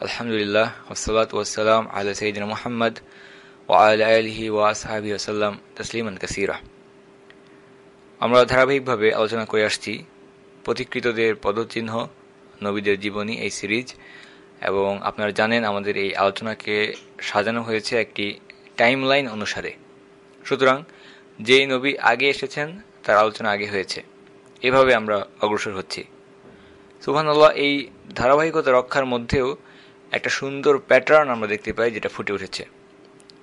আলহামদুলিল্লাহ মোহাম্মদ ও ওসাল্লাম আমরা ধারাবাহিকভাবে আলোচনা করে আসছি প্রতিকৃতদের পদচিহ্ন, নবীদের জীবনী এই সিরিজ, এবং আপনারা জানেন আমাদের এই আলোচনাকে সাজানো হয়েছে একটি টাইম লাইন অনুসারে। সুতরাং যেই নবী আগে এসেছেন, তার আলোচনা আগে হয়েছে। এভাবে আমরা অগ্রসর হচ্ছি। সুবহানাল্লাহ, এই ধারাবাহিকতা রক্ষার মধ্যেও একটা সুন্দর প্যাটার্ন আমরা দেখতে পাই যেটা ফুটে উঠেছে।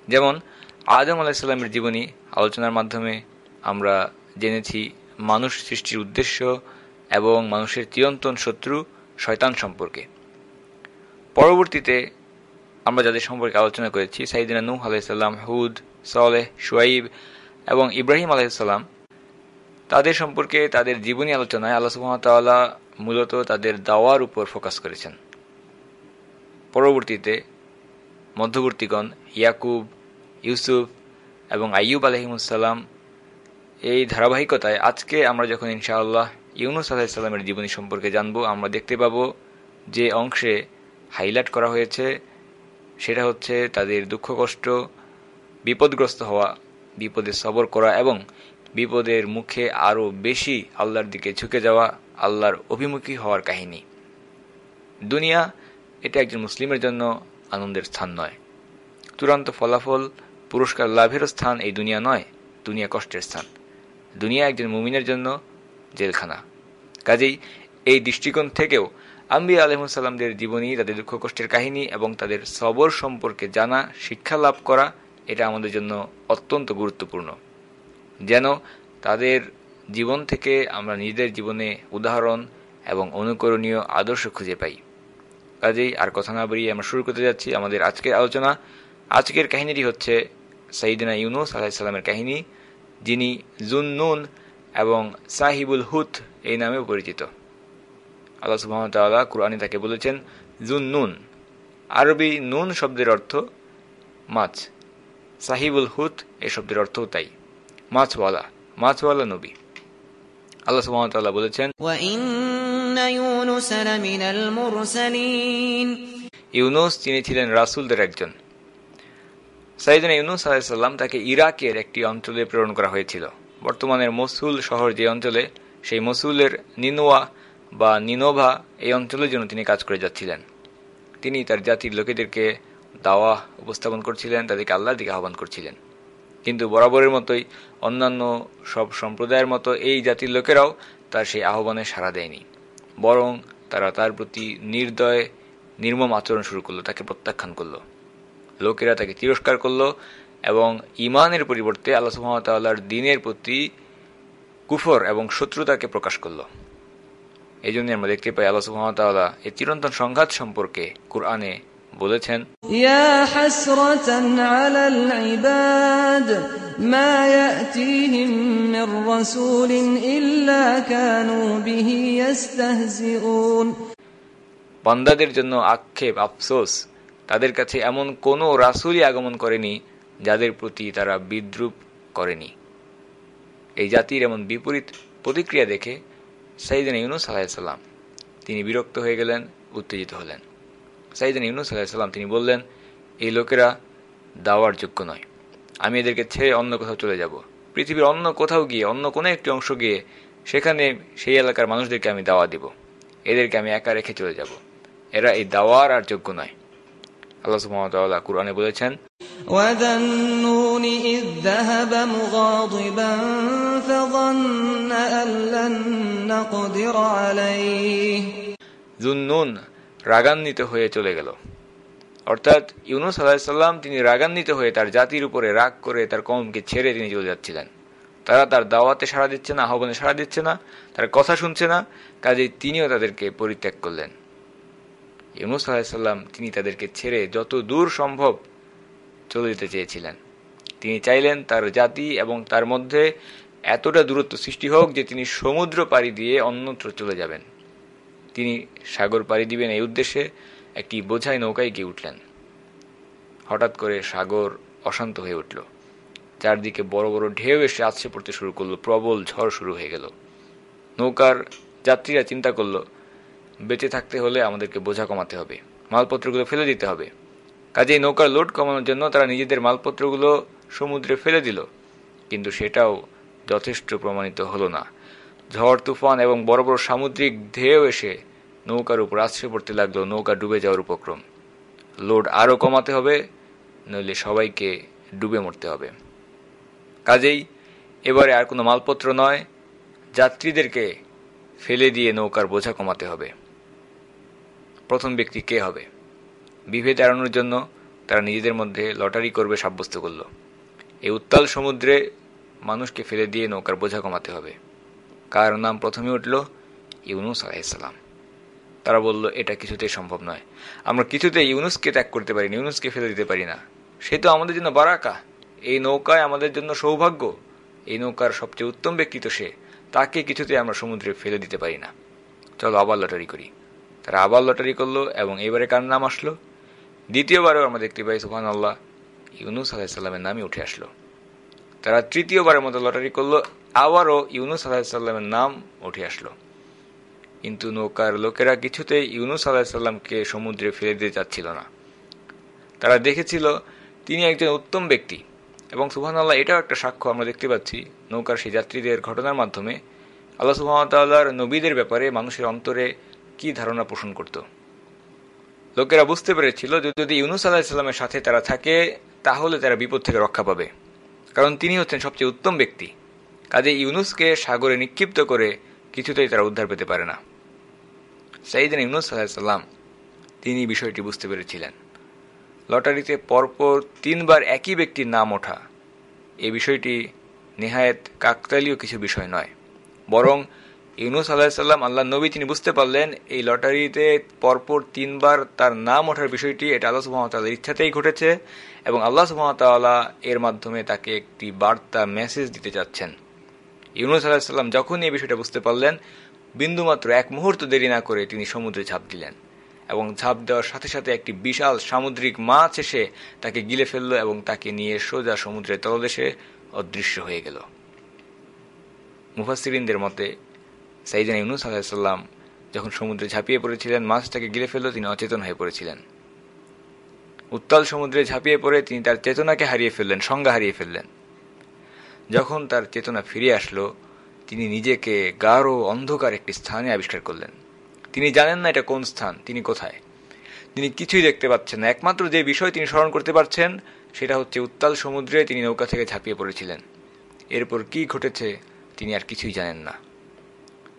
যেমন, আদম আলাহিসাল্লামের জীবনী আলোচনার মাধ্যমে আমরা জেনেছি মানুষ সৃষ্টির উদ্দেশ্য এবং মানুষের চিরন্তন শত্রু শয়তান সম্পর্কে। পরবর্তীতে আমরা যাদের সম্পর্কে আলোচনা করেছি সাইদিনা নূহ আলাইসাল্লাম হুদ, সলেহ, শুয়াইব এবং ইব্রাহিম আলাইসাল্লাম তাদের সম্পর্কে তাদের জীবনী আলোচনায় আল্লাহ সুহামতাল্লাহ মূলত তাদের দাওয়ার উপর ফোকাস করেছেন। পরবর্তীতে মধ্যবর্তীগণ ইয়াকুব, ইউসুফ এবং আইয়ুব আলহিমুসাল্লাম এই ধারাবাহিকতায় আজকে আমরা যখন ইনশাআল্লাহ ইউনুস আলাহিসাল্লামের জীবনী সম্পর্কে জানব, আমরা দেখতে পাব যে অংশে হাইলাইট করা হয়েছে সেটা হচ্ছে তাদের দুঃখ কষ্ট, বিপদগ্রস্ত হওয়া, বিপদে সবর করা এবং বিপদের মুখে আরও বেশি আল্লাহর দিকে ঝুঁকে যাওয়া, আল্লাহর অভিমুখী হওয়ার কাহিনী। দুনিয়া এটা একজন মুসলিমের জন্য আনন্দের স্থান নয়। চূড়ান্ত ফলাফল, পুরস্কার লাভের স্থান এই দুনিয়া নয়, দুনিয়া কষ্টের স্থান। দুনিয়া একজন মুমিনের জন্য জেলখানা। কাজেই এই দৃষ্টিকোণ থেকেও আম্বিয়া আলহিমসাল্লামদের জীবনী, তাদের দুঃখ কষ্টের কাহিনী এবং তাদের সবর সম্পর্কে জানা, শিক্ষা লাভ করা, এটা আমাদের জন্য অত্যন্ত গুরুত্বপূর্ণ। যেন তাদের জীবন থেকে আমরা নিজেদের জীবনে উদাহরণ এবং অনুকরণীয় আদর্শ খুঁজে পাই। কাজেই আর কথা না বেরিয়ে আমরা শুরু করতে যাচ্ছি আমাদের আজকের আলোচনা। আজকের কাহিনীটি হচ্ছে সাইদিনা ইউনুস আলাহিসাল্লামের কাহিনী, যিনি জুন্নুন এবং সাহিবুল হুত এই নামেও পরিচিত। আল্লাহ সুহামতাল্লাহ কুরআনী তাকে বলেছেন, জুন্নুন। আরবি নুন শব্দের অর্থ মাছ। সাহিবুল হুত এই শব্দের অর্থও তাই। মাছওয়ালা। মাছওয়ালা নবী। আল্লাহ সুহামতাল্লাহ বলেছেন ইউনুস তিনি ছিলেন রাসুলদের একজন। সাইদিন ইউনুস আলাহিসাল্লাম তাকে ইরাকের একটি অঞ্চলে প্রেরণ করা হয়েছিল। বর্তমানের মসুল শহর যে অঞ্চলে, সেই মসুলের নিনোয়া বা নিনোভা এই অঞ্চলের জন্য তিনি কাজ করে যাচ্ছিলেন। তিনি তার জাতির লোকেদেরকে দাওয়া উপস্থাপন করছিলেন, তাদেরকে আল্লাহর দিকে আহ্বান করছিলেন। কিন্তু বরাবরের মতোই অন্যান্য সব সম্প্রদায়ের মতো এই জাতির লোকেরাও তার সেই আহ্বানে সাড়া দেয়নি। বরং তারা তার প্রতি নির্দয়, নির্মম আচরণ শুরু করল, তাকে প্রত্যাখ্যান করল। লোকেরা তাকে তিরস্কার করল এবং ইমানের পরিবর্তে আল্লাহ সুহামতাল্লাহর দিনের প্রতি কুফর এবং শত্রুতাকে প্রকাশ করল। এই জন্য আমরা দেখতে পাই আল্লাহ সুহামতাল্লাহ এই চিরন্তন সংঘাত সম্পর্কে কোরআনে বলেছেন বান্দাদের জন্য আক্ষেপ, আফসোস। তাদের কাছে এমন কোনো রাসুলই আগমন করেনি যাদের প্রতি তারা বিদ্রুপ করেনি। এই জাতির এমন বিপরীত প্রতিক্রিয়া দেখে সাইদিন ইউনুস আলাহিসাল্লাম তিনি বিরক্ত হয়ে গেলেন, উত্তেজিত হলেন। সাইদিন ইউনুস আলাহিসাল্লাম তিনি বললেন, এই লোকেরা দাওয়ার যোগ্য নয়। আমি এদেরকে ছেড়ে অন্য কোথাও চলে যাব পৃথিবীর অন্য কোথাও গিয়ে অন্য কোনো একটি অংশ গিয়ে সেখানে সেই এলাকার মানুষদেরকে আমি দাওয়া দিব এদেরকে আমি একা রেখে চলে যাব এরা এই দাওয়ার আর যোগ্য নয় আল্লাহ সুবহানাহু কুরআনে বলেছেন وذنون إذ ذهب مغاضبا فظن أن لن نقدر عليه জুন্নুন রাগান্বিত হয়ে চলে গেল অর্থাৎ ইউনুস আলাহিসাল্লাম তিনি রাগান্বিত হয়ে তার জাতির উপরে রাগ করে তার কমকে ছেড়ে তিনি চলে যাচ্ছিলেন। তারা তার দাওয়াতে সাড়া দিচ্ছে না, আহ্বানে সাড়া দিচ্ছে না, তার কথা শুনছে না, কাজেই তিনিও তাদেরকে পরিত্যাগ করলেন। ইউনুস আলাহিসাল্লাম তিনি তাদেরকে ছেড়ে যত দূর সম্ভব চলে যেতে চেয়েছিলেন। তিনি চাইলেন তার জাতি এবং তার মধ্যে এতটা দূরত্ব সৃষ্টি হোক যে তিনি সমুদ্র পাড়ি দিয়ে অন্যত্র চলে যাবেন। তিনি সাগর পাড়ি দিবেন এই উদ্দেশ্যে একটি বোঝাই নৌকায় গিয়ে উঠলেন। হঠাৎ করে সাগর অশান্ত হয়ে উঠল। চারদিকে বড় বড় ঢেউ এসে আছড়ে পড়তে শুরু করল, প্রবল ঝড় শুরু হয়ে গেল। নৌকার যাত্রীরা চিন্তা করল, বেঁচে থাকতে হলে আমাদেরকে বোঝা কমাতে হবে, মালপত্রগুলো ফেলে দিতে হবে। কাজেই নৌকার লোড কমানোর জন্য তারা নিজেদের মালপত্রগুলো সমুদ্রে ফেলে দিল, কিন্তু সেটাও যথেষ্ট প্রমাণিত হলো না। ঝড়, তুফান এবং বড় বড় সামুদ্রিক ঢেউ এসে নৌকার উপর আশ্রয় পড়তে লাগল, নৌকা ডুবে যাওয়ার উপক্রম। লোড আরও কমাতে হবে, নইলে সবাইকে ডুবে মরতে হবে। কাজেই এবারে আর কোনো মালপত্র নয়, যাত্রীদেরকে ফেলে দিয়ে নৌকার বোঝা কমাতে হবে। প্রথম ব্যক্তি কে হবে? বিভেদ এড়ানোর জন্য তারা নিজেদের মধ্যে লটারি করবে সাব্যস্ত করল। এই উত্তাল সমুদ্রে মানুষকে ফেলে দিয়ে নৌকার বোঝা কমাতে হবে। কার নাম প্রথমে উঠল? ইউনুস আলাইসালাম তারা বলল, এটা কিছুতেই সম্ভব নয়। আমরা কিছুতে ইউনুসকে ত্যাগ করতে পারি না ইউনুসকে ফেলে দিতে পারি না। সে তো আমাদের জন্য বারাকা। এই নৌকায় আমাদের জন্য সৌভাগ্য। এই নৌকার সবচেয়ে উত্তম ব্যক্তি তো সে। তাকে কিছুতে আমরা সমুদ্রে ফেলে দিতে পারি না। চলো, আবার লটারি করি। তারা আবার লটারি করল এবং এবারে কার নাম আসলো? দ্বিতীয়বারেও আমরা দেখতে পাই সুফান আল্লাহ ইউনুস আলাহিসাল্লামের নামই উঠে আসলো। তারা তৃতীয়বারের মতো লটারি করল, আবারও ইউনুস আলাহিসাল্লামের নাম উঠে আসলো। কিন্তু নৌকার লোকেরা কিছুতেই ইউনুস আলাহিসাল্লামকে সমুদ্রে ফেলে দিতে চাচ্ছিল না। তারা দেখেছিল তিনি একজন উত্তম ব্যক্তি এবং সুহান আল্লাহ এটাও একটা সাক্ষ্য আমরা দেখতে পাচ্ছি নৌকার সেই যাত্রীদের ঘটনার মাধ্যমে। আল্লাহ সুহামতাল্লাহর নবীদের ব্যাপারে মানুষের অন্তরে কি ধারণা পোষণ করত। লোকেরা বুঝতে পেরেছিল যে যদি ইউনুস আলাহিসাল্লামের সাথে তারা থাকে, তাহলে তারা বিপদ থেকে রক্ষা পাবে। কারণ তিনি হচ্ছেন সবচেয়ে উত্তম ব্যক্তি। কাজে ইউনুসকে সাগরে নিক্ষিপ্ত করে কিছুতেই তারা উদ্ধার পেতে পারে না। সাইদিন ইউনুস আলাহিসাল্লাম তিনি বিষয়টি বুঝতে পেরেছিলেন। লটারিতে পরপর তিনবার একই ব্যক্তির নাম ওঠা এই বিষয়টি নেহায়েত কাকতালীয় কিছু বিষয় নয়। বরং ইউনুস আল্লাহিসাল্লাম আল্লাহ নবী তিনি বুঝতে পারলেন, এই লটারিতে পরপর তিনবার তার নাম ওঠার বিষয়টি, এটা আল্লাহ সুহামতাল্লাহ ইচ্ছাতেই ঘটেছে এবং আল্লাহ সুহামতাল্লাহ এর মাধ্যমে তাকে একটি বার্তা, মেসেজ দিতে চাচ্ছেন। ইউনুস আলাহিসাল্লাম যখনই এই বিষয়টা বুঝতে পারলেন, বিন্দুমাত্র এক মুহূর্ত দেরি না করে তিনি সমুদ্রে ঝাঁপ দিলেন এবং ঝাঁপ দেওয়ার সাথে সাথে একটি বিশাল সামুদ্রিক মাছ এসে তাকে গিলে ফেলল এবং তাকে নিয়ে সোজা সমুদ্রের তলদেশে অদৃশ্য হয়ে গেল। মুফাসিরিনদের মতে সাইদিন ইউনুস আলাহিসাল্লাম যখন সমুদ্রে ঝাঁপিয়ে পড়েছিলেন, মাছটাকে গিলে ফেলল, তিনি অচেতন হয়ে পড়েছিলেন। উত্তাল সমুদ্রে ঝাঁপিয়ে পড়ে তিনি তার চেতনাকে হারিয়ে ফেললেন, সংজ্ঞা হারিয়ে ফেললেন। যখন তার চেতনা ফিরে আসলো, তিনি নিজেকে গাঢ় অন্ধকার একটি স্থানে আবিষ্কার করলেন। তিনি জানেন না এটা কোন স্থান, তিনি কোথায়। তিনি কিছুই দেখতে পাচ্ছেন না। একমাত্র যে বিষয় তিনি স্মরণ করতে পারছেন, সেটা হচ্ছে উত্তাল সমুদ্রে তিনি নৌকা থেকে ঝাঁপিয়ে পড়েছিলেন। এরপর কি ঘটেছে, তিনি আর কিছুই জানেন না।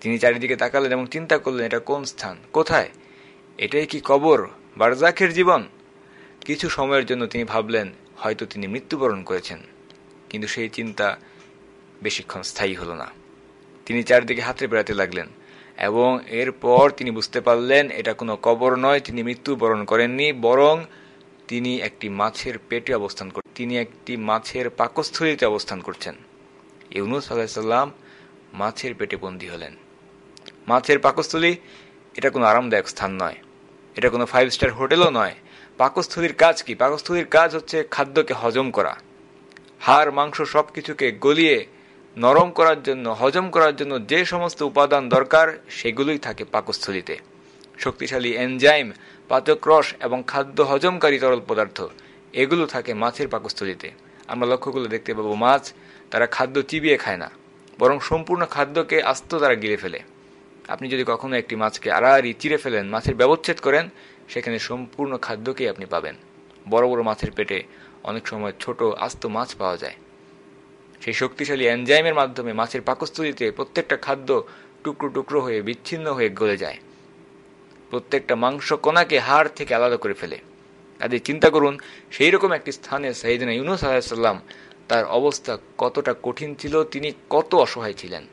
তিনি চারিদিকে তাকালেন এবং চিন্তা করলেন, এটা কোন স্থান, কোথায়? এটাই কি কবর, বারজাখের জীবন? কিছু সময়ের জন্য তিনি ভাবলেন, হয়তো তিনি মৃত্যুবরণ করেছেন। কিন্তু সেই চিন্তা বেশিক্ষণ স্থায়ী হলো না। তিনি চারদিকে হাতে বেড়াতে লাগলেন এবং এরপর তিনি বুঝতে পারলেন, এটা কোনো কবর নয়, তিনি মৃত্যুবরণ করেননি, বরং তিনি একটি মাছের পেটে অবস্থান কর তিনি একটি মাছের পাকস্থলিতে অবস্থান করছেন। ইউনুস আলাহিসাল্লাম মাছের পেটে বন্দী হলেন। মাছের পাকস্থলী, এটা কোনো আরামদায়ক স্থান নয়। এটা কোনো ফাইভ স্টার হোটেলও নয়। পাকস্থলীর কাজ কি? পাকস্থলীর কাজ হচ্ছে খাদ্যকে হজম করা। হাড়, মাংস সব কিছুকে গলিয়ে নরম করার জন্য, হজম করার জন্য যে সমস্ত উপাদান দরকার, সেগুলোই থাকে পাকস্থলীতে। শক্তিশালী এনজাইম, পাচক রস এবং খাদ্য হজমকারী তরল পদার্থ, এগুলো থাকে মাছের পাকস্থলীতে। আমরা লক্ষ্যগুলো দেখতে পাবো, মাছ তারা খাদ্য চিবিয়ে খায় না, বরং সম্পূর্ণ খাদ্যকে আস্ত তারা গিলে ফেলে। আপনি যদি কখনো একটি মাছকে আড়াআড়ি চিরে ফেলেন, মাছের ব্যবচ্ছেদ করেন, সেখানে সম্পূর্ণ খাদ্যকেই আপনি পাবেন। বড় বড় মাছের পেটে অনেক সময় ছোট আস্ত মাছ পাওয়া যায়। সেই শক্তিশালী এনজাইমের মাধ্যমে মাছের পাকস্থলিতে প্রত্যেকটা খাদ্য টুকরো টুকরো হয়ে বিচ্ছিন্ন হয়ে গলে যায়। প্রত্যেকটা মাংস কণাকে হাড় থেকে আলাদা করে ফেলে। কাজে চিন্তা করুন, সেই রকম একটি স্থানে সাইদিনা ইউনুস আলাহিসাল্লাম তার অবস্থা কতটা কঠিন ছিল, তিনি কত অসহায় ছিলেন।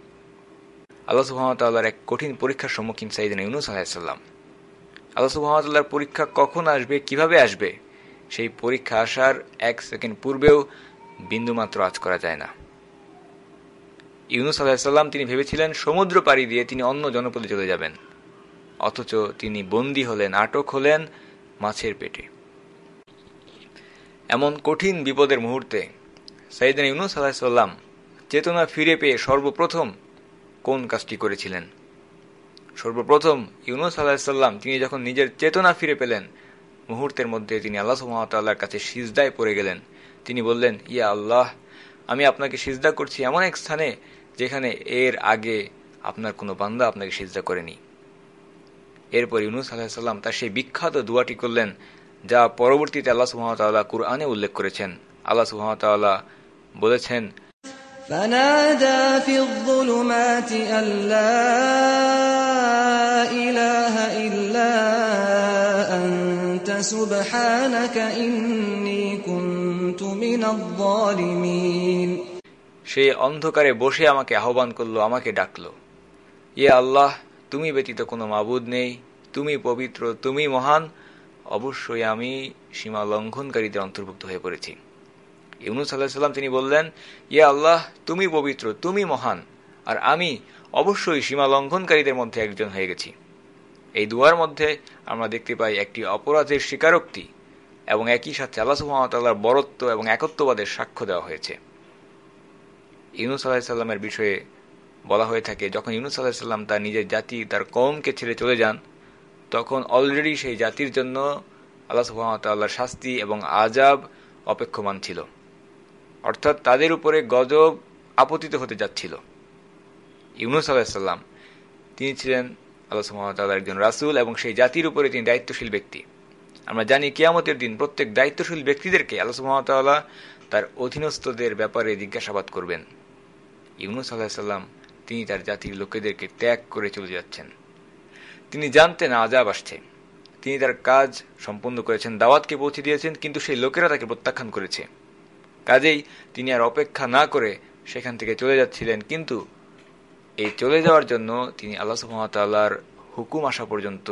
আল্লাহ সুহামতাল্লাহর এক কঠিন পরীক্ষার সম্মুখীন সাইদিনা ইউনুস আলাহিসাল্লাম আল্লাহ সুহামতাল্লাহর পরীক্ষা কখন আসবে, কীভাবে আসবে? সেই পরীক্ষা আসার এক সেকেন্ড পূর্বেও বিন্দুমাত্র আজ করা যায় না। ইউনুস আলাহিসাল্লাম তিনি ভেবেছিলেন, সমুদ্র পাড়ি দিয়ে তিনি অন্য জনপদে চলে যাবেন। অথচ তিনি বন্দী হলেন, আটক হলেন মাছের পেটে। এমন কঠিন বিপদের মুহূর্তে সাইদিন ইউনুস আলাহিসাল্লাম চেতনা ফিরে পেয়ে সর্বপ্রথম কোন কাজটি করেছিলেন? সর্বপ্রথম ইউনুস আলাহিসাল্লাম তিনি যখন নিজের চেতনা ফিরে পেলেন মুহূর্তের মধ্যে তিনি আল্লাহ সুহামতাল্লাহর কাছে সিজদায় পড়ে গেলেন তিনি বললেন ইয়া আল্লাহ আমি আপনাকে সিজদা করছি এমন এক স্থানে যেখানে এর আগে আপনার কোনো বান্দা আপনাকে সিজদা করেনি এরপর ইউনুস আলাহিসাল্লাম তার সেই বিখ্যাত দুয়াটি করলেন যা পরবর্তীতে আল্লাহ সুহামতাল্লাহ কুরআনে উল্লেখ করেছেন আল্লাহ সুহামতাল্লাহ বলেছেন فنادى في الظلمات أن لا إله إلا أنت سبحانك إني كنت من الظالمين সে অন্ধকারে বসে আমাকে আহ্বান করলো আমাকে ডাকলো ইয়ে আল্লাহ তুমি ব্যতীত কোনো মাবুদ নেই তুমি পবিত্র তুমি মহান অবশ্যই আমি সীমা লঙ্ঘনকারীদের অন্তর্ভুক্ত হয়ে পড়েছি ইউনুস আল্লাহ সাল্লাম তিনি বললেন ইয়া আল্লাহ তুমি পবিত্র তুমি মহান আর আমি অবশ্যই সীমা লঙ্ঘনকারীদের মধ্যে একজন হয়ে গেছি এই দুয়ার মধ্যে আমরা দেখতে পাই একটি অপরাধের স্বীকারোক্তি এবং একই সাথে আল্লাহ সুহামতাল্লাহর বরত্ব এবং একত্ববাদের সাক্ষ্য দেওয়া হয়েছে। ইউনুস আলাহিসাল্লামের বিষয়ে বলা হয়ে থাকে, যখন ইউনুস আলাহিসাল্লাম তার নিজের জাতি, তার কমকে ছেড়ে চলে যান, তখন অলরেডি সেই জাতির জন্য আল্লাহ সুহামতাল্লাহর শাস্তি এবং আজাব অপেক্ষমান ছিল। অর্থাৎ তাদের উপরে গজব আপতিত হতে যাচ্ছিল। ইউনুস আলাহিসাল্লাম তিনি ছিলেন আল্লাহ সুহামতাল্লাহ একজন রাসুল এবং সেই জাতির উপরে তিনি দায়িত্বশীল ব্যক্তি। আমরা জানি কিয়ামতের দিন প্রত্যেক দায়িত্বশীল ব্যক্তিদেরকে আল্লাহ সুহামতাল্লাহ তার অধীনস্থদের ব্যাপারে জিজ্ঞাসাবাদ করবেন। ইউনুস আলাহিসাল্লাম তিনি তার জাতির লোকেদেরকে ত্যাগ করে চলে যাচ্ছেন। তিনি জানতেন আজাব আসছে। তিনি তার কাজ সম্পন্ন করেছেন, দাওয়াতকে পৌঁছে দিয়েছেন, কিন্তু সেই লোকেরা তাকে প্রত্যাখ্যান করেছে। কাজেই তিনি আর অপেক্ষা না করে সেখান থেকে চলে যাচ্ছিলেন, কিন্তু এই চলে যাওয়ার জন্য তিনি আল্লাহ সুহামতাল্লাহর হুকুম আসা পর্যন্ত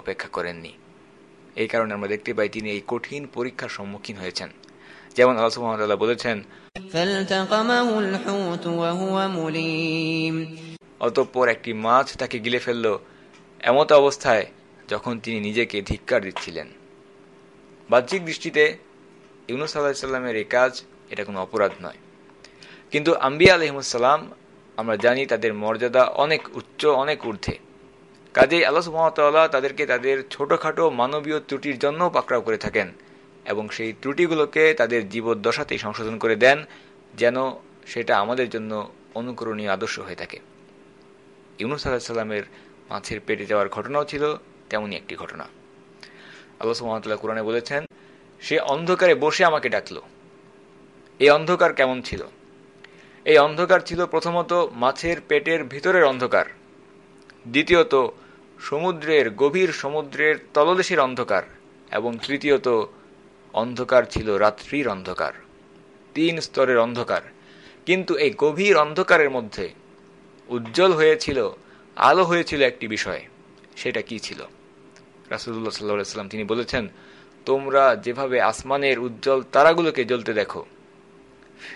অপেক্ষা করেননি। এই কারণে আমরা দেখতে পাই তিনি এই কঠিন পরীক্ষার সম্মুখীন হয়েছেন। যেমন আল্লাহ সুহামতাল্লাহ বলেছেন অতঃপর একটি মাছ তাকে গিলে ফেলল এমত অবস্থায় যখন তিনি নিজেকে ধিক্কার দিচ্ছিলেন। বাহ্যিক দৃষ্টিতে ইউনুস আল্লাহিসাল্লামের এই কাজ এটা কোনো অপরাধ নয়। কিন্তু আম্বিয়া আলহিমুসাল্লাম আমরা জানি তাদের মর্যাদা অনেক উচ্চ, অনেক ঊর্ধ্বে। কাজেই আল্লাহ সুহামতাল্লাহ তাদেরকে তাদের ছোটখাটো মানবীয় ত্রুটির জন্য পাকড়াও করে থাকেন এবং সেই ত্রুটিগুলোকে তাদের জীবদ্দশাতেই সংশোধন করে দেন যেন সেটা আমাদের জন্য অনুকরণীয় আদর্শ হয়ে থাকে। ইউনুস আলাহিসাল্লামের মাছের পেটে যাওয়ার ঘটনাও ছিল তেমনই একটি ঘটনা। আল্লাহ সুহামতাল্লাহ কোরআনে বলেছেন, সে অন্ধকারে বসে আমাকে ডাকল। এই অন্ধকার কেমন ছিল? এই অন্ধকার ছিল প্রথমত মাছের পেটের ভিতরের অন্ধকার, দ্বিতীয়ত সমুদ্রের গভীর সমুদ্রের তলদেশের অন্ধকার, এবং তৃতীয়ত অন্ধকার ছিল রাত্রির অন্ধকার, তিন স্তরের অন্ধকার। কিন্তু এই গভীর অন্ধকারের মধ্যে উজ্জ্বল হয়েছিল, আলো হয়েছিল একটি বিষয়, সেটা কি ছিল? রাসুল্লাহ সাল্লাহ সাল্লাম তিনি বলেছেন, তোমরা যেভাবে আসমানের উজ্জ্বল তারাগুলোকে জ্বলতে দেখো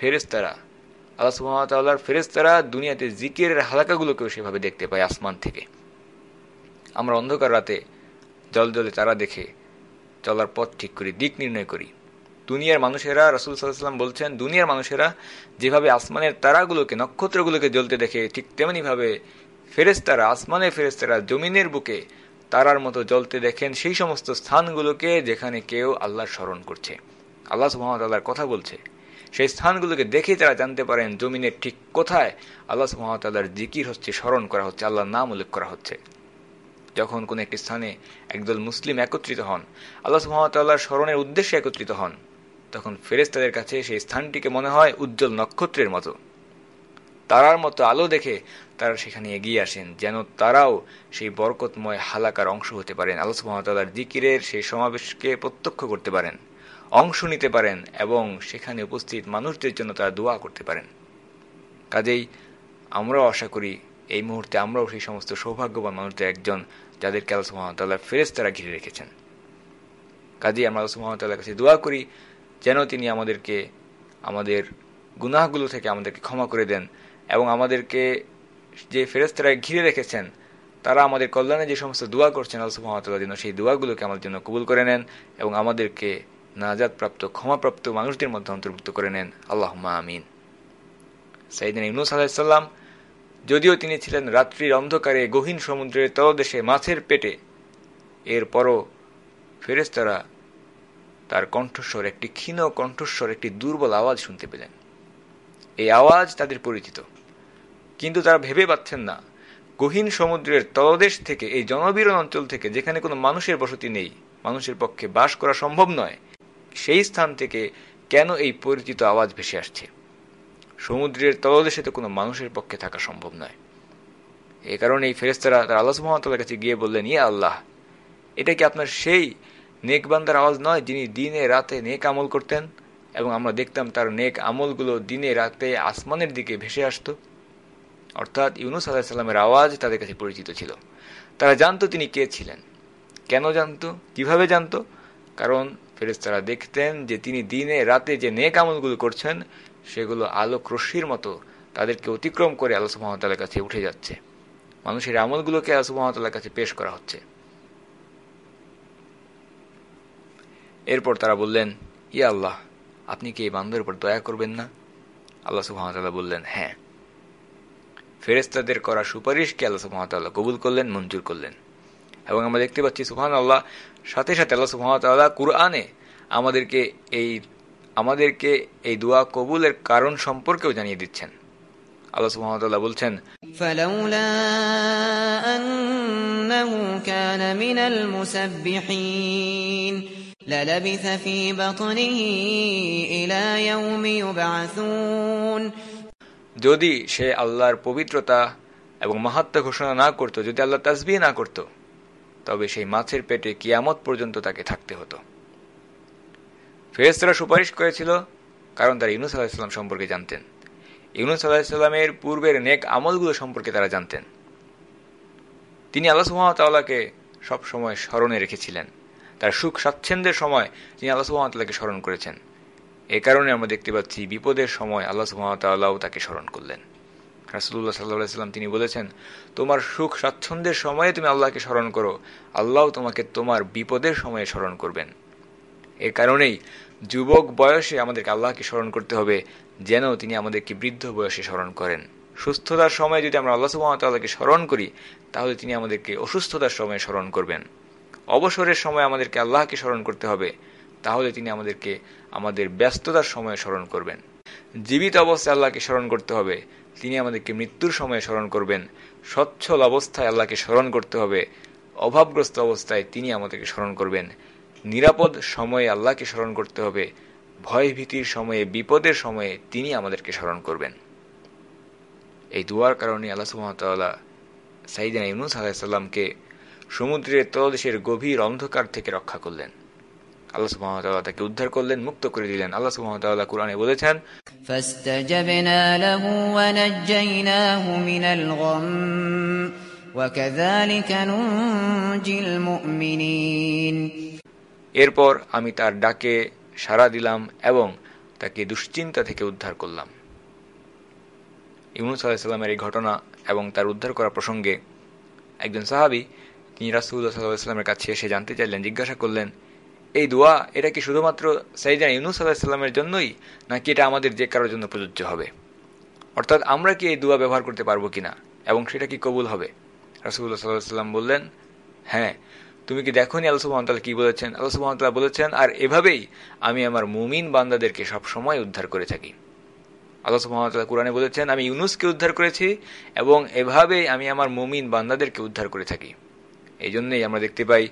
ফেরেস্তারা আল্লাহ সুহামতাল্লাহর ফেরেস্তারা দুনিয়াতে জিকিরের হালাকাগুলোকেও সেভাবে দেখতে পাই আসমান থেকে। আমরা অন্ধকার রাতে জল জলে তারা দেখে চলার পথ ঠিক করি, দিক নির্ণয় করি। দুনিয়ার মানুষেরা, রসুল সাল্লাম বলছেন, দুনিয়ার মানুষেরা যেভাবে আসমানের তারাগুলোকে, নক্ষত্রগুলোকে জ্বলতে দেখে, ঠিক তেমনিভাবে ফেরেস্তারা আসমানের ফেরেস্তারা জমিনের বুকে তারার মতো জ্বলতে দেখেন, সেই সমস্ত স্থানগুলোকে যেখানে কেউ আল্লাহ স্মরণ করছে। আল্লাহ সুহামদ আল্লাহর কথা বলছে। সেই স্থানগুলোকে দেখে তারা জানতে পারেন জমিনের ঠিক কোথায় আল্লাহ সুহামতাল্লাহর জিকির হচ্ছে, স্মরণ করা হচ্ছে, আল্লাহর নাম উল্লেখ করা হচ্ছে। যখন কোন একটি স্থানে একদল মুসলিম একত্রিত হন, আল্লাহ সুহামতাল্লাহর স্মরণের উদ্দেশ্যে একত্রিত হন, তখন ফেরেস্তাদের কাছে সেই স্থানটিকে মনে হয় উজ্জ্বল নক্ষত্রের মতো। তারার মতো আলো দেখে তারা সেখানে এগিয়ে আসেন, যেন তারাও সেই বরকতময় হালাকার অংশ হতে পারেন। আল্লাহ সুহামতাল্লাহর জিকিরের সেই সমাবেশকে প্রত্যক্ষ করতে পারেন। অংশ নিতে পারেন এবং সেখানে উপস্থিত মানুষদের জন্য তারা দোয়া করতে পারেন। কাজেই আমরাও আশা করি এই মুহূর্তে আমরাও সেই সমস্ত সৌভাগ্যবান মানুষদের একজন যাদেরকে আল্লাহ সুহামতাল্লাহ ফেরেস তারা ঘিরে রেখেছেন। কাজেই আমরা আল্লাহ সুহামতাল্লাহর কাছে দোয়া করি, যেন তিনি আমাদেরকে, আমাদের গুনাহগুলো থেকে আমাদেরকে ক্ষমা করে দেন এবং আমাদেরকে যে ফেরেস্তারা ঘিরে রেখেছেন, তারা আমাদের কল্যাণে যে সমস্ত দোয়া করছেন আল্লাহ সুহামতাল্লাহ জন্য সেই দোয়াগুলোকে আমাদের জন্য কবুল করে নেন এবং আমাদেরকে নাজাদপ্রাপ্ত ক্ষমাপ্রাপ্ত মানুষদের মধ্যে অন্তর্ভুক্ত করে নেন। আল্লাহ আমিন। সাইদিন ইউনুস আলাহিসাল্লাম যদিও তিনি ছিলেন রাত্রির অন্ধকারে গহীন সমুদ্রের তলদেশে মাছের পেটে, এরপরও ফেরেস্তারা তার কণ্ঠস্বর একটি ক্ষীণ কণ্ঠস্বর, একটি দুর্বল আওয়াজ শুনতে পেলেন। এই আওয়াজ তাদের পরিচিত। কিন্তু তারা ভেবে পাচ্ছেন না, গহীন সমুদ্রের তলদেশ থেকে, এই জনবিরল অঞ্চল থেকে, যেখানে কোনো মানুষের বসতি নেই, মানুষের পক্ষে বাস করা সম্ভব নয় সেই স্থান থেকে কেন এই পরিচিত আওয়াজ ভেসে আসছে? সমুদ্রের তলদেশে তো কোনো মানুষের পক্ষে থাকা সম্ভব নয়। এ কারণে এই ফেরেস্তারা তার আল্লাহ সুহামতাল্লার কাছে গিয়ে বললেন ইয়া আল্লাহ, এটা কি আপনার সেই নেক বান্দার আওয়াজ নয় যিনি দিনে রাতে নেক আমল করতেন এবং আমরা দেখতাম তার নেক আমলগুলো দিনে রাতে আসমানের দিকে ভেসে আসতো? অর্থাৎ ইউনুস আলাহিসাল্লামের আওয়াজ তাদের কাছে পরিচিত ছিল। তারা জানতো তিনি কে ছিলেন। কেন জানতো? কীভাবে জানতো? কারণ ফেরেস্তারা দেখতেন যে তিনি দিনে, রাতে যে নেক আমলগুলো করছেন, সেগুলো আলোক রশ্মির মতো তাদেরকে অতিক্রম করে আল্লাহ সুহামতাল্লার কাছে উঠে যাচ্ছে। মানুষের আমলগুলোকে আল্লাহ সুহামতাল্লার কাছে পেশ করা হচ্ছে। এরপর তারা বললেন, ইয়া আল্লাহ, আপনি কি এই বান্ধবের উপর দয়া করবেন না? আল্লাহ সুহামতাল্লাহ বললেন হ্যাঁ। ফেরেস্তাদের করা সুপারিশকে আল্লাহ সুহামতাল্লাহ কবুল করলেন, মঞ্জুর করলেন। এবং আমরা দেখতে পাচ্ছি সুহান আল্লাহ সাথে সাথে আল্লাহ সুহামতাল্লাহ কুরআনে আমাদেরকে এই আমাদেরকে এই দোয়া কবুলের কারণ সম্পর্কেও জানিয়ে দিচ্ছেন আল্লাহ সুহামতাল্লাহ বলছেন فلولا أنه كان من المسبحين للبث في بطنه إلى يوم يبعثون যদি সে আল্লাহর পবিত্রতা এবং মাহাত্মা ঘোষণা না করত যদি আল্লাহ তাসবিহ না করত তবে সেই মাছের পেটে কিয়ামত পর্যন্ত তাকে থাকতে হতো। ফেরেস্তরা সুপারিশ করেছিল, কারণ তারা ইউনুস আলাহিসাল্লাম সম্পর্কে জানতেন। ইউনুস আলাহিসাল্লামের পূর্বের নেক আমলগুলো সম্পর্কে তারা জানতেন। তিনি আল্লাহ সুহামতাল্লাহকে সবসময় স্মরণে রেখেছিলেন। তার সুখ স্বাচ্ছন্দ্যের সময় তিনি আল্লাহ সুহামতাল্লাহকে স্মরণ করেছেন। এ কারণে আমরা দেখতে পাচ্ছি বিপদের সময় আল্লাহ সুহামতাল্লাহ তাকে স্মরণ করলেন। রাসুল্লাহ সাল্লাহ সাল্লাম তিনি বলেছেন, তোমার সুখ স্বাচ্ছন্দ্যের সময়ে তুমি আল্লাহকে স্মরণ করো। আল্লাহ তোমাকে তোমার বিপদের সময়ে স্মরণ করবেন। এ কারণেই যুবক বয়সে আমাদেরকে আল্লাহকে স্মরণ করতে হবে, যেন তিনি আমাদেরকে বৃদ্ধ বয়সে স্মরণ করেন। সুস্থতার সময় যদি আমরা আল্লাহ সুহামতাল্লাহকে স্মরণ করি, তাহলে তিনি আমাদেরকে অসুস্থতার সময়ে স্মরণ করবেন। অবসরের সময় আমাদেরকে আল্লাহকে স্মরণ করতে হবে, তাহলে তিনি আমাদেরকে আমাদের ব্যস্ততার সময় স্মরণ করবেন। জীবিত অবস্থায় আল্লাহকে স্মরণ করতে হবে তিনি আমাদেরকে মৃত্যুর সময়ে স্মরণ করবেন। সচ্ছল অবস্থায় আল্লাহকে স্মরণ করতে হবে। অভাবগ্রস্ত অবস্থায় তিনি আমাদেরকে স্মরণ করবেন। নিরাপদ সময়ে আল্লাহকে স্মরণ করতে হবে। ভয় ভীতির সময়ে, বিপদের সময়ে তিনি আমাদেরকে স্মরণ করবেন। এই দুয়ার কারণে আল্লাহ সুহামতাল্লাহ সাইদিন ইউনুস আলাহিসাল্লামকে সমুদ্রের তলদেশের গভীর অন্ধকার থেকে রক্ষা করলেন। আল্লাহ সুবাহতাল্লাহ তাকে উদ্ধার করলেন মুক্ত করে দিলেন। আল্লাহ সুবাহতাল্লাহ কোরআনে বলেছেন এরপর আমি তার ডাকে সাড়া দিলাম এবং তাকে দুশ্চিন্তা থেকে উদ্ধার করলাম। ইমনুস আলাহিসাল্লামের এই ঘটনা এবং তার উদ্ধার করা প্রসঙ্গে একজন সাহাবি তিনি রাসুল্লাহ সাল্লাহ ইসলামের কাছে এসে জানতে চাইলেন জিজ্ঞাসা করলেন এই দোয়া, এটা কি শুধুমাত্র সাইদান ইউনুস আলাহিসাল্লামের জন্যই, নাকি এটা আমাদের যে কারোর জন্য প্রযোজ্য হবে? অর্থাৎ আমরা কি এই দোয়া ব্যবহার করতে পারব কিনা, এবং সেটা কি কবুল হবে? রাসুল্লাহ সাল্লাহ সাল্লাম বললেন হ্যাঁ তুমি কি দেখো নি আল্লাহ সুহামতাল কি বলেছেন? আল্লাহ সুহামতাল বলেছেন, আর এভাবেই আমি আমার মুমিন বান্দাদেরকে সব সময় উদ্ধার করে থাকি। আল্লাহ সুহামতাল্লাহ কোরআনে বলেছেন, আমি ইউনুসকে উদ্ধার করেছি, এবং এভাবেই আমি আমার মুমিন বান্দাদেরকে উদ্ধার করে থাকি। এই জন্যই আমরা দেখতে পাই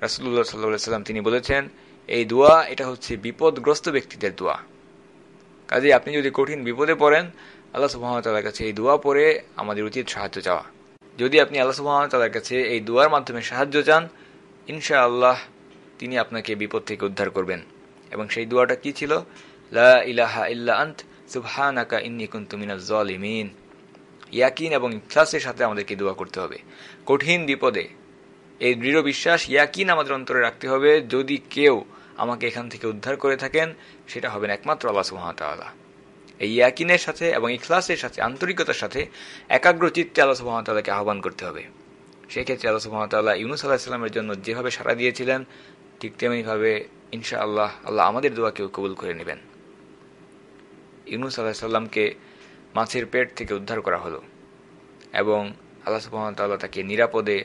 রাসুল্লাহ সাল্লাহ সাল্লাম তিনি বলেছেন, এই দোয়া, এটা হচ্ছে বিপদগ্রস্ত ব্যক্তিদের দোয়া। কাজে আপনি যদি কঠিন বিপদে পড়েন, আল্লাহ সুহামতাল্লার কাছে এই দোয়া পড়ে আমাদের উচিত সাহায্য চাওয়া। যদি আপনি আল্লাহ সুহামতাল্লার কাছে এই দোয়ার মাধ্যমে সাহায্য চান ইনশা আল্লাহ তিনি আপনাকে বিপদ থেকে উদ্ধার করবেন। এবং সেই দোয়াটা কি ছিল? লা ইলাহা ইল্লা আন্ত, সুবহানাকা জালিমিন। ইয়াকিন এবং ইখলাসের সাথে আমাদেরকে দোয়া করতে হবে। কঠিন বিপদে এই দৃঢ় বিশ্বাস ইয়াকিন আমাদের অন্তরে রাখতে হবে। যদি কেউ আমাকে এখান থেকে উদ্ধার করে থাকেন, সেটা হবেন একমাত্র আল্লাহ সুহামতাল্লাহ এই ইয়াকিনের সাথে এবং ইখলাসের সাথে, আন্তরিকতার সাথে একাগ্র চিত্তে আল্লাহ সুহামতাল্লাহকে আহ্বান করতে হবে। সেক্ষেত্রে আল্লাহ সুহামতাল্লাহ ইউনুস আল্লাহ ইসলামের জন্য যেভাবে সাড়া দিয়েছিলেন, ঠিক তেমনিভাবে ইনশা আল্লাহ আল্লাহ আমাদের দোয়াকেও কবুল করে নেবেন। ইউনুস আল্লাহ সাল্লামকে মাছের পেট থেকে উদ্ধার করা হলো এবং আল্লাহ সুহামতাল্লাহ তাকে নিরাপদে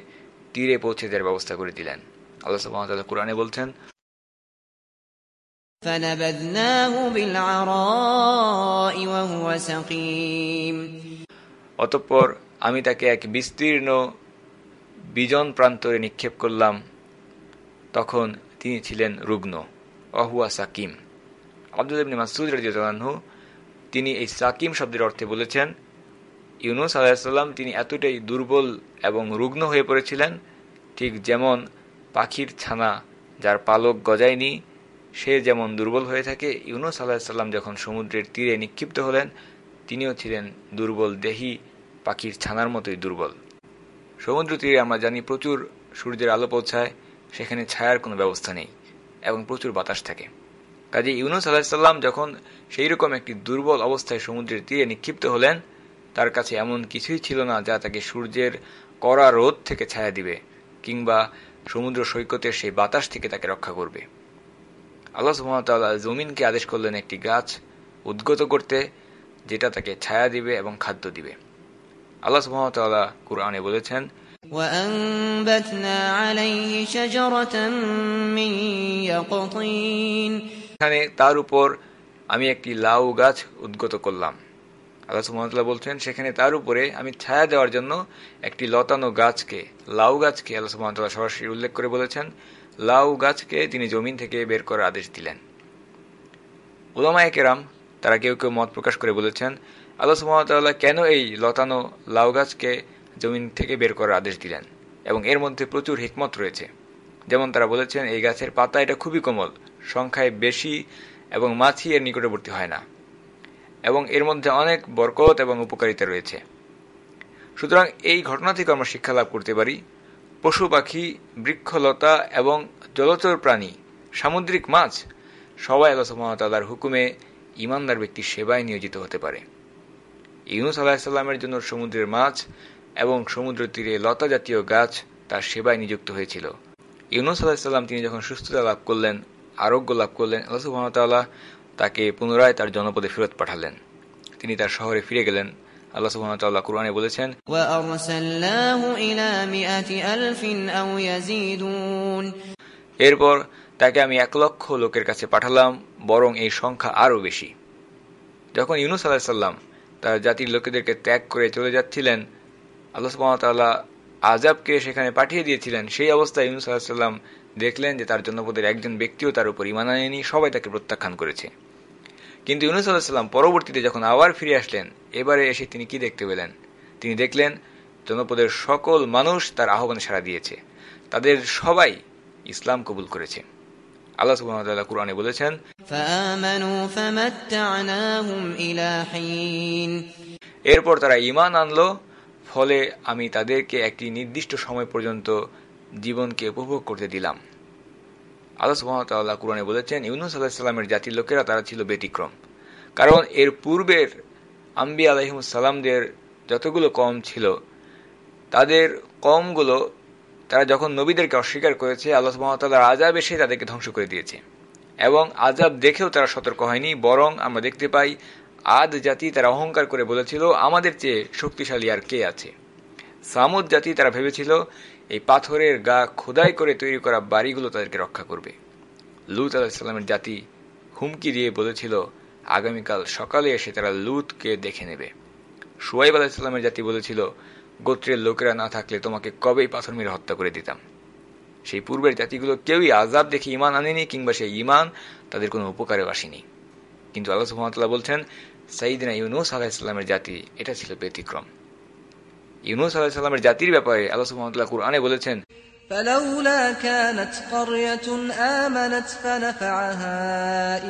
তীরে পৌঁছে দেওয়ার ব্যবস্থা করে দিলেন। আল্লাহ সুবাহতাল্লাহ কোরআনে বলছেন অতঃপর আমি তাকে এক বিস্তীর্ণ বিজন প্রান্তরে নিক্ষেপ করলাম। তখন তিনি ছিলেন রুগ্ন অহুয়া সাকিম। আব্দুল মাসুদ রাজিউদ্দানহু তিনি এই সাকিম শব্দের অর্থে বলেছেন ইউনুস আলাহিসাল্লাম তিনি এতটাই দুর্বল এবং রুগ্ন হয়ে পড়েছিলেন, ঠিক যেমন পাখির ছানা যার পালক গজায়নি, সে যেমন দুর্বল হয়ে থাকে, ইউনুস আলাহিসাল্লাম যখন সমুদ্রের তীরে নিক্ষিপ্ত হলেন, তিনিও ছিলেন দুর্বল দেহি, পাখির ছানার মতোই দুর্বল। সমুদ্র তীরে আমরা জানি প্রচুর সূর্যের আলো পৌঁছায়, সেখানে ছায়ার কোনো ব্যবস্থা নেই এবং প্রচুর বাতাস থাকে। কাজে ইউনুস আলাহিসাল্লাম যখন সেই রকম একটি দুর্বল অবস্থায় সমুদ্রের তীরে নিক্ষিপ্ত হলেন তার কাছে এমন কিছুই ছিল না যা তাকে সূর্যের কড়া রোদ থেকে ছায়া দিবে কিংবা সমুদ্র সৈকতের সেই বাতাস থেকে তাকে রক্ষা করবে। আল্লাহ সুহামতাল্লাহ জমিনকে আদেশ করলেন একটি গাছ উদ্গত করতে যেটা তাকে ছায়া দিবে এবং খাদ্য দিবে। আল্লাহ সুহামতাল্লাহ কুরআনে বলেছেন এখানে তার উপর আমি একটি লাউ গাছ উদ্গত করলাম। আল্লাহ সুহামতাল্লাহ বলছেন, সেখানে তার উপরে আমি ছায়া দেওয়ার জন্য একটি লতানো গাছকে, লাউ গাছকে, আল্লাহ সুহামতাল্লাহ সরাসরি উল্লেখ করে বলেছেন, লাউ গাছকে তিনি জমিন থেকে বের করার আদেশ দিলেন। উলামায় কেরাম, তারা কেউ কেউ মত প্রকাশ করে বলেছেন, আল্লাহ সুহামতাল্লাহ কেন এই লতানো লাউ গাছকে জমিন থেকে বের করার আদেশ দিলেন? এবং এর মধ্যে প্রচুর হিকমত রয়েছে। যেমন তারা বলেছেন, এই গাছের পাতা এটা খুবই কোমল, সংখ্যায় বেশি এবং মাছি এর নিকটবর্তী হয় না। এবং এর মধ্যে অনেক বরকত এবং উপকারিতা রয়েছে। সুতরাং এই ঘটনা থেকে আমরা শিক্ষা লাভ করতে পারি, পশু পাখি, বৃক্ষলতা এবং জলচর প্রাণী, সামুদ্রিক মাছ, সবাই আল্লাহ হুকুমে ইমানদার ব্যক্তির সেবায় নিয়োজিত হতে পারে। ইউনুস আলাহিসাল্লামের জন্য সমুদ্রের মাছ এবং সমুদ্র তীরে লতা জাতীয় গাছ তার সেবায় নিযুক্ত হয়েছিল। ইউনুস আলাহিসাল্লাম তিনি যখন সুস্থতা লাভ করলেন, আরোগ্য লাভ করলেন, আল্লাহ সুহামতাল্লাহ তাকে পুনরায় তার জনপদে ফেরত পাঠালেন। তিনি তার শহরে ফিরে গেলেন। আল্লাহ সুবহানাহু কুরআনে বলেছেন এরপর তাকে আমি এক লক্ষ লোকের কাছে পাঠালাম বরং এই সংখ্যা আরও বেশি। যখন ইউনুস আল্লাহ সাল্লাম তার জাতির লোকেদেরকে ত্যাগ করে চলে যাচ্ছিলেন আল্লাহ সুবাহতাল্লাহ আজাবকে সেখানে পাঠিয়ে দিয়েছিলেন। সেই অবস্থায় ইউনুস আল্লাহ সাল্লাম দেখলেন যে তার জনপদের একজন ব্যক্তিও তার উপর ইমান আনেনি সবাই তাকে প্রত্যাখ্যান করেছে। কিন্তু ইউনুস আলাহিসাল্লাম পরবর্তীতে যখন আবার ফিরে আসলেন এবারে এসে তিনি কি দেখতে পেলেন? তিনি দেখলেন জনপদের সকল মানুষ তার আহ্বান সাড়া দিয়েছে। তাদের সবাই ইসলাম কবুল করেছে। আল্লাহ সুবহানাহু কুরআনে বলেছেন এরপর তারা ইমান আনল ফলে আমি তাদেরকে একটি নির্দিষ্ট সময় পর্যন্ত জীবনকে উপভোগ করতে দিলাম। আল্লাহ সুহামতাল্লাহ কুরআনে বলেছেন, ইউনুস আলাহিসাল্লামের জাতির লোকেরা, তারা ছিল ব্যতিক্রম। কারণ এর পূর্বের আম্বি আলহিমসাল্লামদের যতগুলো কম ছিল, তাদের কমগুলো তারা যখন নবীদেরকে অস্বীকার করেছে, আল্লাহ সুহামতাল্লাহর আজাব এসে তাদেরকে ধ্বংস করে দিয়েছে। এবং আজাব দেখেও তারা সতর্ক হয়নি, বরং আমরা দেখতে পাই, আদ জাতি তারা অহংকার করে বলেছিল, আমাদের চেয়ে শক্তিশালী আর কে আছে? সামুদ জাতি তারা ভেবেছিল, এই পাথরের গা খোদাই করে তৈরি করা বাড়িগুলো তাদেরকে রক্ষা করবে। লুত আলাহিসাল্লামের জাতি হুমকি দিয়ে বলেছিল, আগামীকাল সকালে এসে তারা লুতকে দেখে নেবে। সুয়াইব আলাহিসাল্লামের জাতি বলেছিল, গোত্রের লোকেরা না থাকলে তোমাকে কবেই পাথর মেরে হত্যা করে দিতাম। সেই পূর্বের জাতিগুলো কেউই আজাব দেখে ইমান আনেনি কিংবা সেই ইমান তাদের কোনো উপকারে আসেনি কিন্তু আল্লাহ সুহামতাল্লাহ বলছেন সাইদিনা ইউনুস আলাহিসাল্লামের জাতি, এটা ছিল ব্যতিক্রম। ইউনুস আলাহিসাল্লামের জাতির ব্যাপারে আল্লাহ সুহামতাল্লাহ কুরআনে বলেছেন فلولا كانت قرية آمنت فنفعها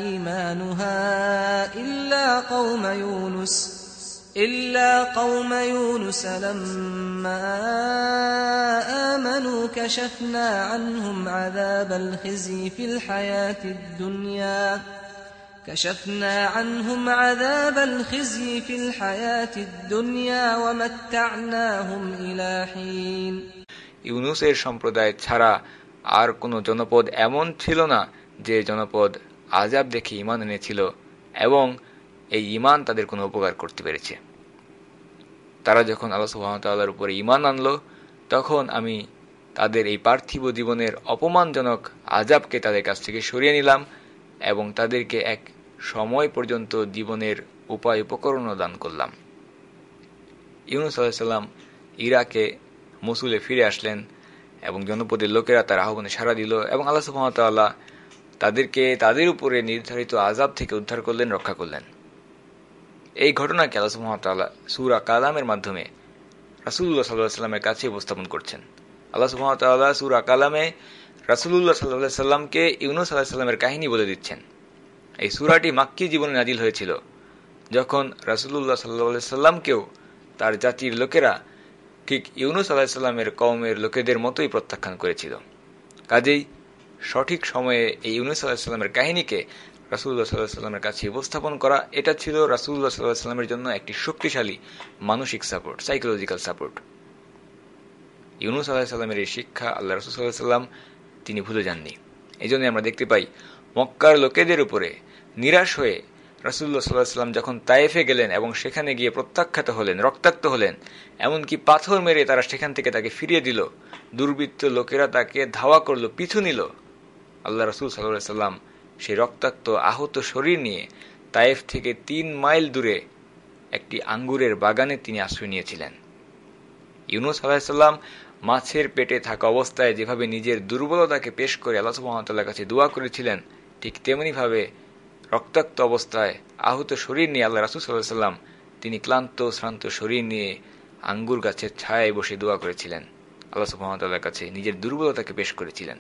إيمانها إلا قوم يونس إلا قوم يونس لما آمنوا كشفنا عنهم عذاب الخزي في الحياة الدنيا كشفنا عنهم عذاب الخزي في الحياة الدنيا ومتعناهم إلى حين ইউনুসের সম্প্রদায় ছাড়া আর কোনো জনপদ এমন ছিল না যে জনপদ আজাব দেখে ইমান এনেছিল এবং এই ইমান তাদের কোনো উপকার করতে পেরেছে তারা যখন আল্লাহ সুহামতাল্লাহর উপরে ইমান আনলো তখন আমি তাদের এই পার্থিব জীবনের অপমানজনক আজাবকে তাদের কাছ থেকে সরিয়ে নিলাম এবং তাদেরকে এক সময় পর্যন্ত জীবনের উপায় উপকরণও দান করলাম। ইউনুস আলাহিসাল্লাম ইরাকে, মসুলে ফিরে আসলেন এবং জনপদের লোকেরা তার আহ্বানে সাড়া দিল এবং আল্লাহ সুহামতাল্লাহ তাদেরকে তাদের উপরে নির্ধারিত আজাব থেকে উদ্ধার করলেন, রক্ষা করলেন। এই ঘটনাকে আল্লাহ সুহামতাল্লাহ সুরা কালামের মাধ্যমে রাসুল্লাহ সাল্লাহ সাল্লামের কাছে উপস্থাপন করছেন। আল্লাহ সুহামতাল্লাহ সুরা কালামে রাসুল্লাহ সাল্লাহ সাল্লামকে ইউনুস আল্লাহ সাল্লামের কাহিনী বলে দিচ্ছেন। এই সুরাটি মাক্কি জীবনে নাজিল হয়েছিল, যখন রাসুল্লাহ সাল্লাহ সাল্লামকেও তার জাতির লোকেরা ঠিক ইউনুস আলাহিসাল্লামের কওমের লোকেদের মতোই প্রত্যাখ্যান করেছিল। কাজেই সঠিক সময়ে এই ইউনুস আলাহিসাল্লামের কাহিনীকে রাসুল্লাহ সাল্লাহ সাল্লামের কাছে উপস্থাপন করা, এটা ছিল রাসুল্লাহ সাল্লাহ সাল্লামের জন্য একটি শক্তিশালী মানসিক সাপোর্ট সাইকোলজিক্যাল সাপোর্ট ইউনুস আলাহিসাল্লামের এই শিক্ষা আল্লাহ রসুল সাল্লাহ সাল্লাম তিনি ভুলে যাননি। এই জন্য আমরা দেখতে পাই, মক্কার লোকেদের উপরে নিরাশ হয়ে রাসুল্লাহ সাল্লাহ সাল্লাম যখন তায়েফে গেলেন এবং সেখানে গিয়ে প্রত্যাখ্যাত হলেন, রক্তাক্ত হলেন, এমনকি পাথর মেরে তারা সেখান থেকে তাকে ফিরিয়ে দিল, দুর্বৃত্ত লোকেরা তাকে ধাওয়া করল, পিছু নিল। আল্লাহ রসুল সাল্লাহ সাল্লাম সেই রক্তাক্ত, আহত শরীর নিয়ে তায়েফ থেকে তিন মাইল দূরে একটি আঙ্গুরের বাগানে তিনি আশ্রয় নিয়েছিলেন। ইউনুস আলাহিসাল্লাম মাছের পেটে থাকা অবস্থায় যেভাবে নিজের দুর্বলতাকে পেশ করে আল্লাহ সুহামতাল্লাহ কাছে দোয়া করেছিলেন, ঠিক তেমনিভাবে রক্তাক্ত অবস্থায় আহত শরীর নিয়ে আল্লাহ রাসুল সাল্লাহ সাল্লাম তিনি ক্লান্ত, শ্রান্ত শরীর নিয়ে আঙ্গুর গাছের ছায়ায় বসে দোয়া করেছিলেন। আল্লাহ সুহামতাল্লাহর কাছে নিজের দুর্বলতাকে পেশ করেছিলেন।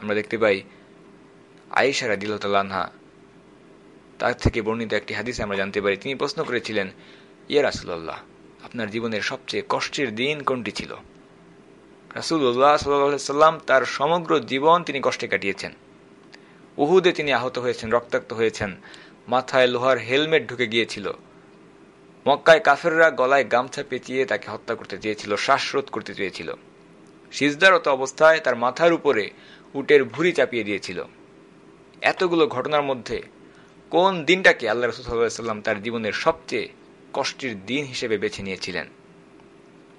আমরা দেখতে পাই আয়েশা রাদিল্লাহা তার থেকে বর্ণিত একটি হাদিসে আমরা জানতে পারি, তিনি প্রশ্ন করেছিলেন, ইয়া রাসুল্লাহ আপনার জীবনের সবচেয়ে কষ্টের দিন কোনটি ছিল? রাসুল্লাহ সাল্লাম তার সমগ্র জীবন তিনি কষ্টে কাটিয়েছেন। উহুদে তিনি আহত হয়েছেন, রক্তাক্ত হয়েছেন, মাথায় লোহার হেলমেট ঢুকে গিয়েছিল। মক্কায় কাফেররা গলায় গামছা পেঁচিয়ে তাকে হত্যা করতে চেয়েছিল, শ্বাসরোধ করতে চেয়েছিল। সিজদারত অবস্থায় তার মাথার উপরে উটের ভুরি চাপিয়ে দিয়েছিল। এতগুলো ঘটনার মধ্যে কোন দিনটাকে আল্লাহ রসুল্লাহাম তার জীবনের সবচেয়ে কষ্টের দিন হিসেবে বেছে নিয়েছিলেন?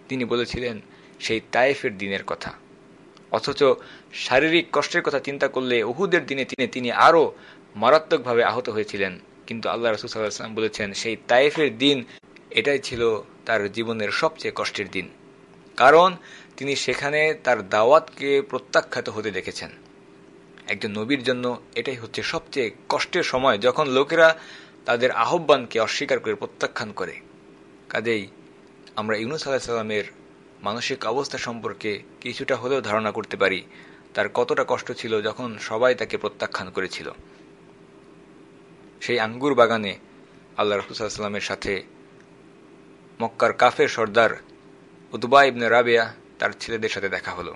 তিনি বলেছিলেন সেই তায়েফের দিনের কথা। অথচ শারীরিক কষ্টের কথা চিন্তা করলে উহুদের দিনে তিনি তিনি আরও মারাত্মকভাবে আহত হয়েছিলেন। কিন্তু আল্লাহ রসুল সাল্লাহাম বলেছেন, সেই তায়েফের দিন এটাই ছিল তার জীবনের সবচেয়ে কষ্টের দিন। কারণ তিনি সেখানে তার দাওয়াতকে প্রত্যাখ্যাত হতে দেখেছেন। একজন নবীর জন্য এটাই হচ্ছে সবচেয়ে কষ্টের সময়, যখন লোকেরা তাদের আহ্বানকে অস্বীকার করে প্রত্যাখ্যান করে। কাজেই আমরা ইউনুস আলাহ সাল্লামের মানসিক অবস্থা সম্পর্কে কিছুটা হলেও ধারণা করতে পারি। তার কতটা কষ্ট ছিল যখন সবাই তাকে প্রত্যাখ্যান করেছিল। সেই আঙ্গুর বাগানে আল্লাহ রসুলামের সাথে মক্কার কাফের সর্দার উদ্বা ইবনে রাবেয়া তার ছেলেদের সাথে দেখা হলো।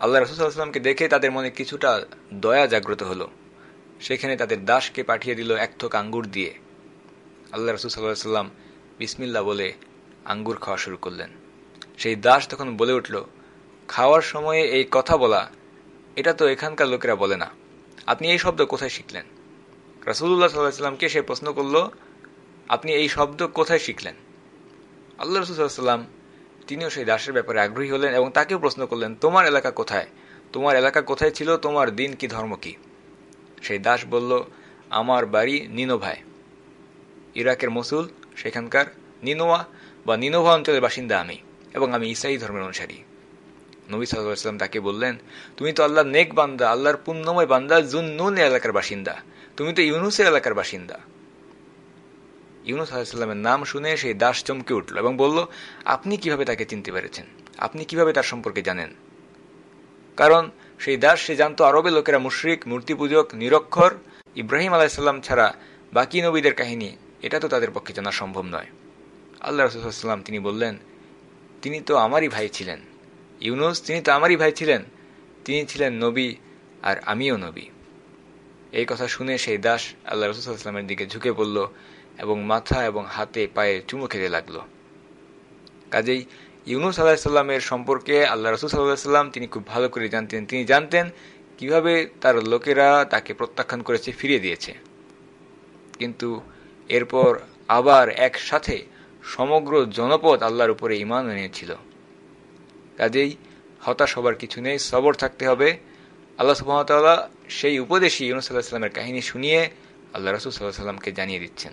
আল্লাহ রসুলামকে দেখে তাদের মনে কিছুটা দয়া জাগ্রত হলো। সেখানে তাদের দাসকে পাঠিয়ে দিল এক থোক আঙ্গুর দিয়ে। আল্লাহ রসুল সাল্লাহ সাল্লাম বিসমিল্লা বলে আঙ্গুর খাওয়া শুরু করলেন। সেই দাস তখন বলে উঠল, খাওয়ার সময়ে এই কথা বলা, এটা তো এখানকার লোকেরা বলে না। আপনি এই শব্দ কোথায় শিখলেন? রাসুল্লাহ সাল্লাহামকে সে প্রশ্ন করল, আপনি এই শব্দ কোথায় শিখলেন? আল্লাহ রসুল্লাহাম তিনিও সেই দাসের ব্যাপারে আগ্রহী হলেন এবং তাকেও প্রশ্ন করলেন, তোমার এলাকা কোথায়? তোমার এলাকা কোথায় ছিল? তোমার দিন কি, ধর্ম কি? সেই দাস বলল, আমার বাড়ি নিনোভায় ইরাকের মসুল, সেখানকার নিনোয়া বা নিনোভা অঞ্চলের বাসিন্দা আমি। এবং আমি ইসাই ধর্মের অনুসারী। নবী সাল্লাম তাকে বললেন, তুমি তো আল্লাহ নেক বান্দা, আল্লাহর পুণ্যময় বান্দা জুন নুন এলাকার বাসিন্দা। তুমি তো ইউনুসের এলাকার বাসিন্দা। ইউনুস আলাহিসাল্লামের নাম শুনে সেই দাস চমকে উঠল এবং বলল, আপনি কীভাবে তাকে চিনতে পেরেছেন? আপনি কীভাবে তার সম্পর্কে জানেন? কারণ সেই দাস, সে জানতো আরবে লোকেরা মুশরিক মূর্তি পূজক নিরক্ষর। ইব্রাহিম আলাহিসাল্লাম ছাড়া বাকি নবীদের কাহিনী, এটা তো তাদের পক্ষে জানা সম্ভব নয়। আল্লাহ রসুলাম তিনি বললেন তিনি তো আমারই ভাই ছিলেন। ইউনুস, তিনি তো আমারই ভাই ছিলেন। তিনি ছিলেন নবী আর আমিও নবী। এই কথা শুনে সেই দাস আল্লাহ রসুলামের দিকে ঝুঁকে পড়ল এবং মাথা এবং হাতে পায়ে চুমু খেতে লাগল। কাজেই ইউনুস আলাহিসাল্লামের সম্পর্কে আল্লাহ রসুল সাল্লাহ সাল্লাম তিনি খুব ভালো করে জানতেন। তিনি জানতেন কীভাবে তার লোকেরা তাকে প্রত্যাখ্যান করেছে, ফিরিয়ে দিয়েছে। কিন্তু এরপর আবার একসাথে সমগ্র জনপদ আল্লাহর উপরে ইমান এনেছিল। কাজেই হতাশ হবার কিছু নেই, সবর থাকতে হবে। আল্লাহ সুহামতাল্লাহ সেই উপদেশই ইউনুস আল্লাহ সাল্লামের কাহিনী শুনিয়ে আল্লাহ রসুল সাল্লাহ সাল্লামকে জানিয়ে দিচ্ছেন।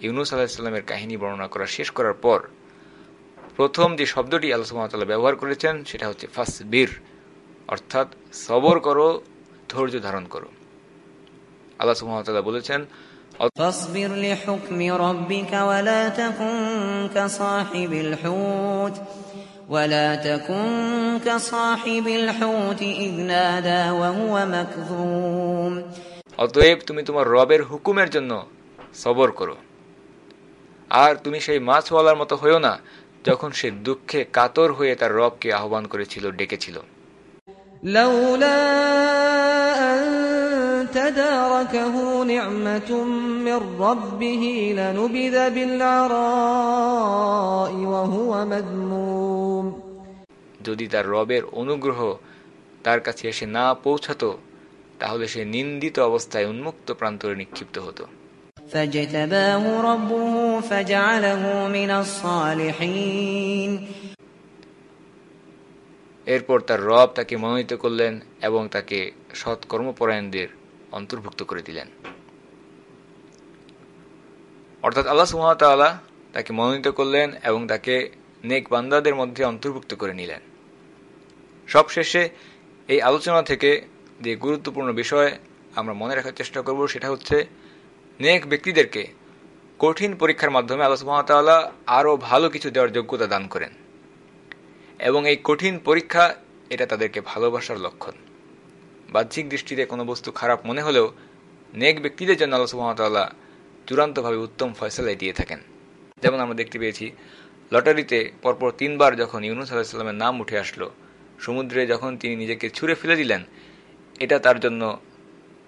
ইউনুস আল্লাহ সাল্লামের কাহিনী বর্ণনা করা শেষ করার পর প্রথম যে শব্দটি আল্লাহ সুহামতাল্লাহ ব্যবহার করেছেন, সেটা হচ্ছে ফাসবির, অর্থাৎ সবর করো, ধৈর্য ধারণ করো। আল্লাহ সুহামতাল্লাহ বলেছেন فاصبر لحكم ربك ولا تكن كصاحب الحوت ولا تكن كصاحب الحوت إذ نادى وهو مكذوم অতএব তুমি তোমার রবের হুকুমের জন্য সবর করো আর তুমি সেই মাছওয়ালার মতো হয়েও না যখন সে দুঃখে কাতর হয়ে তার রবকে আহ্বান করেছিল ডেকেছিল لولا أن تداركه نعمة من ربه لنبذ بالعراء وهو مذموم যদি তার রবের অনুগ্রহ তার কাছে এসে না পৌঁছাতো তাহলে সে নিন্দিত অবস্থায় উন্মুক্ত প্রান্তরে নিক্ষিপ্ত হতো فاجتباه ربه فجعله من الصالحين এরপর তার রব তাকে মনোনীত করলেন এবং তাকে সৎ কর্মপরায়ণদের অন্তর্ভুক্ত করে দিলেন। অর্থাৎ আল্লাহ সুহামতাল্লাহ তাকে মনোনীত করলেন এবং তাকে নেক বান্দাদের মধ্যে অন্তর্ভুক্ত করে নিলেন। সবশেষে এই আলোচনা থেকে যে গুরুত্বপূর্ণ বিষয় আমরা মনে রাখার চেষ্টা করব, সেটা হচ্ছে নেক ব্যক্তিদেরকে কঠিন পরীক্ষার মাধ্যমে আল্লাহ সুহামতাল্লাহ আরও ভালো কিছু দেওয়ার যোগ্যতা দান করেন। এবং এই কঠিন পরীক্ষা এটা তাদেরকে ভালোবাসার লক্ষণ। বাহ্যিক দৃষ্টিতে কোনো বস্তু খারাপ মনে হলেও নেক ব্যক্তিদের জন্য আল্লাহ সুহামতাল্লাহ চূড়ান্তভাবে উত্তম ফয়সলাই দিয়ে থাকেন। যেমন আমরা দেখতে পেয়েছি, লটারিতে পরপর তিনবার যখন ইউনুস আলাহিসাল্লামের নাম উঠে আসলো, সমুদ্রে যখন তিনি নিজেকে ছুঁড়ে ফেলে দিলেন, এটা তার জন্য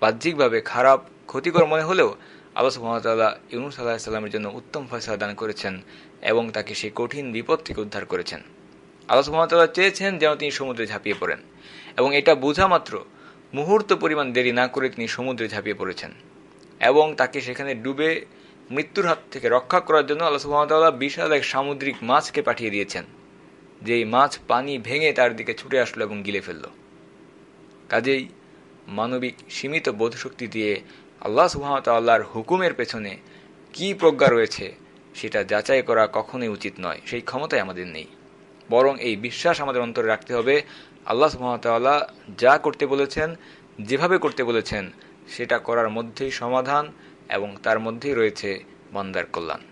বাহ্যিকভাবে খারাপ, ক্ষতিকর মনে হলেও আল্লাহ সুহামতাল্লাহ ইউনুস আলাহিসাল্লামের জন্য উত্তম ফয়সলা দান করেছেন এবং তাকে সেই কঠিন বিপদ থেকে উদ্ধার করেছেন। আল্লাহ সুহামতাল্লাহ চেয়েছেন যেন তিনি সমুদ্রে ঝাঁপিয়ে পড়েন এবং এটা বোঝা মাত্র মুহূর্ত পরিমাণ দেরি না করে তিনি সমুদ্রে ঝাঁপিয়ে পড়েছেন এবং তাকে সেখানে ডুবে মৃত্যুর হাত থেকে রক্ষা করার জন্য আল্লাহ সুহামতাল্লাহ বিশাল এক সামুদ্রিক মাছকে পাঠিয়ে দিয়েছেন। যেই মাছ পানি ভেঙে তার দিকে ছুটে আসলো এবং গিলে ফেলল। কাজেই মানবিক সীমিত বোধশক্তি দিয়ে আল্লাহ সুহামতাল্লাহর হুকুমের পেছনে কি প্রজ্ঞা রয়েছে সেটা যাচাই করা কখনোই উচিত নয়। সেই ক্ষমতাই আমাদের নেই। বরং এই বিশ্বাস আমাদের অন্তরে রাখতে হবে আল্লাহ সুহামতাল্লাহ যা করতে বলেছেন, যেভাবে করতে বলেছেন, সেটা করার মধ্যেই সমাধান এবং তার মধ্যেই রয়েছে মন্দার কল্যাণ।